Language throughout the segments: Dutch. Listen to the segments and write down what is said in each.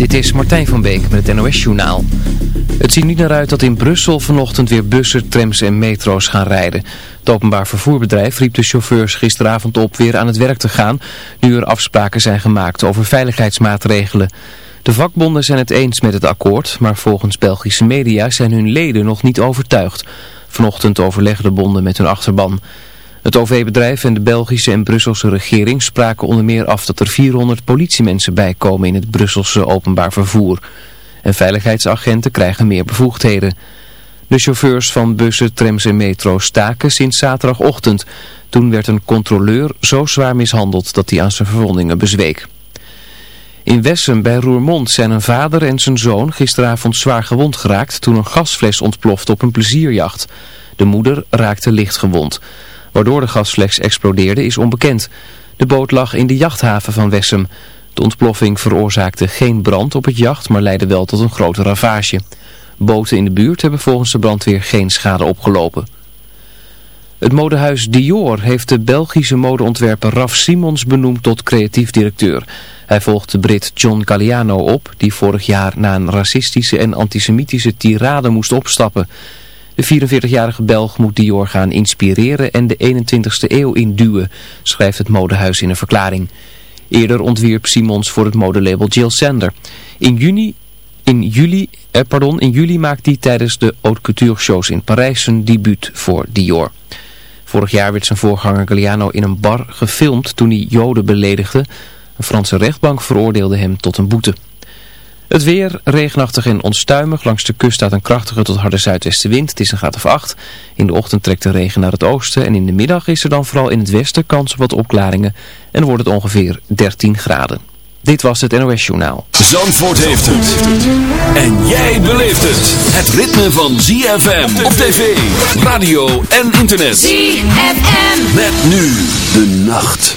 Dit is Martijn van Beek met het NOS-journaal. Het ziet niet naar uit dat in Brussel vanochtend weer bussen, trams en metro's gaan rijden. Het openbaar vervoerbedrijf riep de chauffeurs gisteravond op weer aan het werk te gaan... nu er afspraken zijn gemaakt over veiligheidsmaatregelen. De vakbonden zijn het eens met het akkoord, maar volgens Belgische media zijn hun leden nog niet overtuigd. Vanochtend overlegden de bonden met hun achterban. Het OV-bedrijf en de Belgische en Brusselse regering spraken onder meer af dat er 400 politiemensen bijkomen in het Brusselse openbaar vervoer. En veiligheidsagenten krijgen meer bevoegdheden. De chauffeurs van bussen, trams en metro's staken sinds zaterdagochtend. Toen werd een controleur zo zwaar mishandeld dat hij aan zijn verwondingen bezweek. In Wessem bij Roermond zijn een vader en zijn zoon gisteravond zwaar gewond geraakt toen een gasfles ontplofte op een plezierjacht. De moeder raakte licht gewond. Waardoor de gasfles explodeerde is onbekend. De boot lag in de jachthaven van Wessem. De ontploffing veroorzaakte geen brand op het jacht, maar leidde wel tot een grote ravage. Boten in de buurt hebben volgens de brandweer geen schade opgelopen. Het modehuis Dior heeft de Belgische modeontwerper Raf Simons benoemd tot creatief directeur. Hij volgt de Brit John Galliano op, die vorig jaar na een racistische en antisemitische tirade moest opstappen. De 44-jarige Belg moet Dior gaan inspireren en de 21ste eeuw induwen, schrijft het modehuis in een verklaring. Eerder ontwierp Simons voor het modelabel Jill Sander. In juni, in juli, eh, pardon, in juli maakt hij tijdens de haute couture shows in Parijs zijn debuut voor Dior. Vorig jaar werd zijn voorganger Galliano in een bar gefilmd toen hij Joden beledigde. Een Franse rechtbank veroordeelde hem tot een boete. Het weer, regenachtig en onstuimig. Langs de kust staat een krachtige tot harde zuidwestenwind. Het is een graad of 8. In de ochtend trekt de regen naar het oosten. En in de middag is er dan vooral in het westen kans op wat opklaringen. En wordt het ongeveer 13 graden. Dit was het NOS Journaal. Zandvoort heeft het. En jij beleeft het. Het ritme van ZFM op tv, radio en internet. ZFM. Met nu de nacht.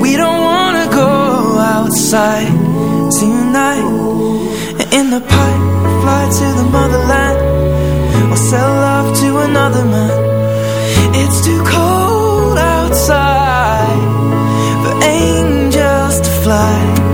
We don't wanna go outside tonight. In the pipe, fly to the motherland, or sell love to another man. It's too cold outside for angels to fly.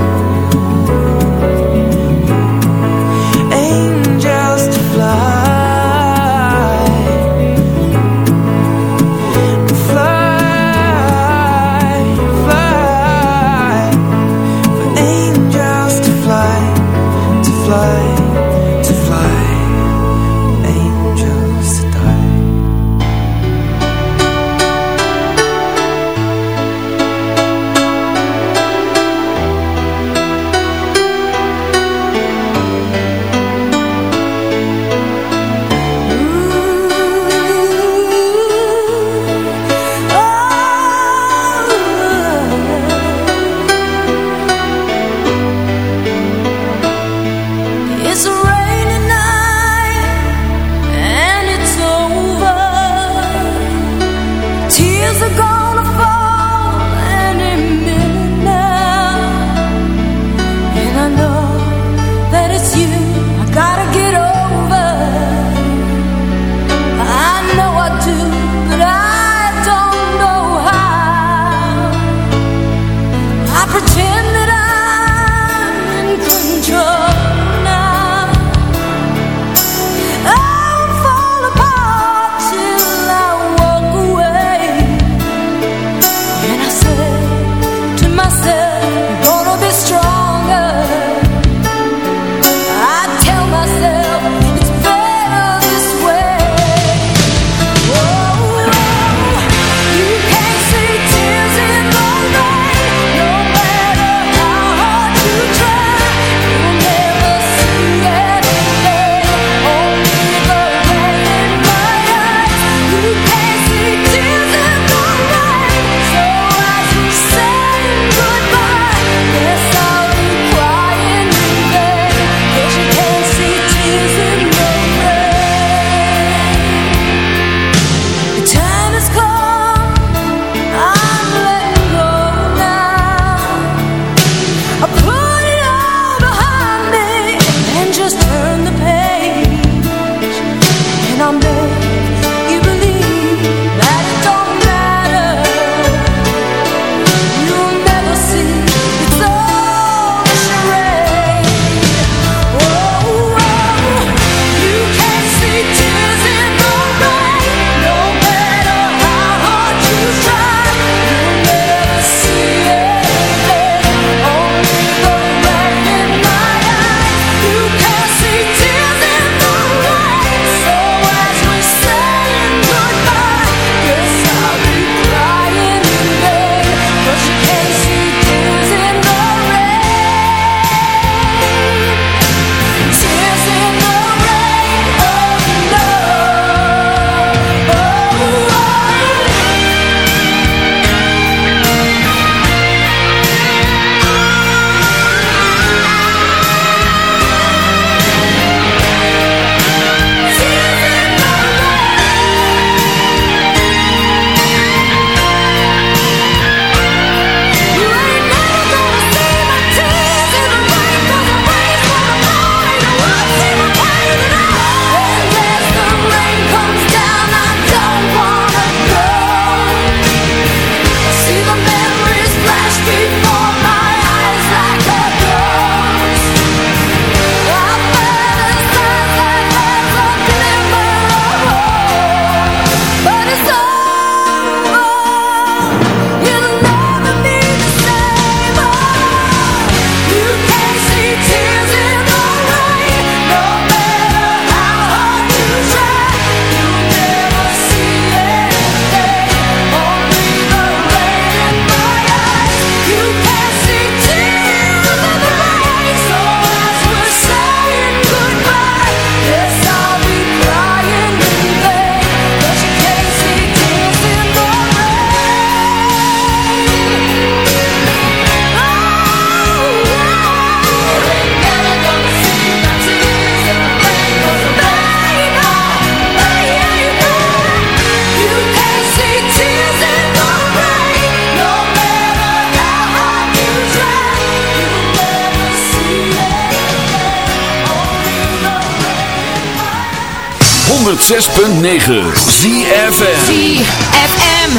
106.9 ZFM ZFM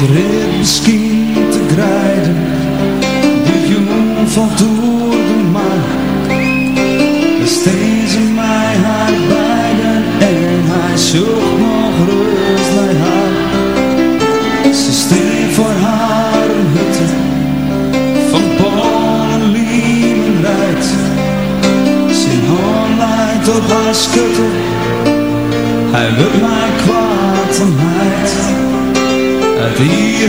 Iedereen Het lijkt wat een meid uit hier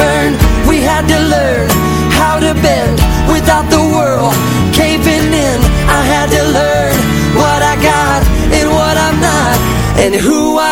and who I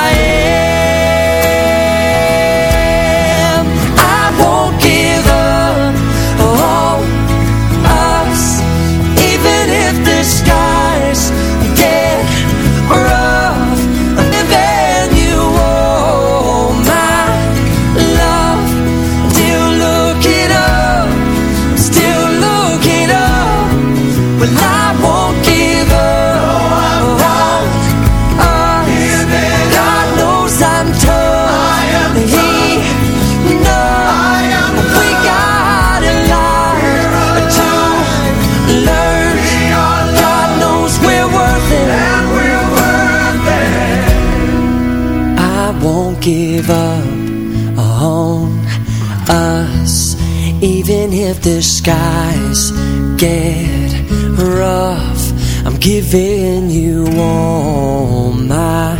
get rough. I'm giving you all my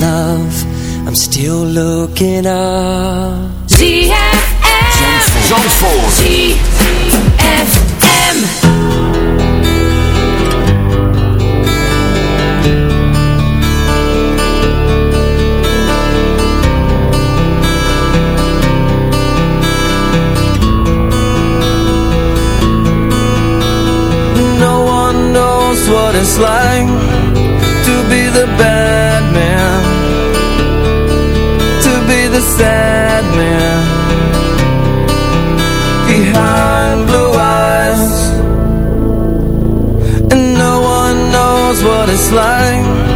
love. I'm still looking up. ZFM Zandvoort. what it's like.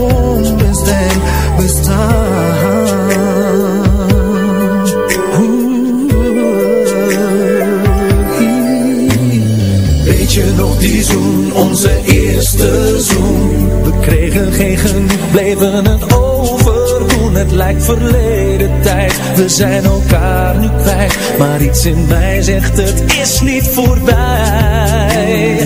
bleven het overdoen. Het lijkt verleden tijd, we zijn elkaar nu kwijt. Maar iets in mij zegt het is niet voorbij.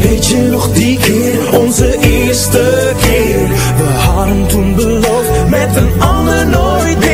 Weet je nog die keer, onze eerste keer? We hadden toen beloofd, met een ander nooit meer.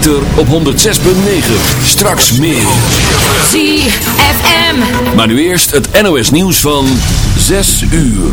ether op 106.9. Straks meer. ZFM. Maar nu eerst het NOS nieuws van 6 uur.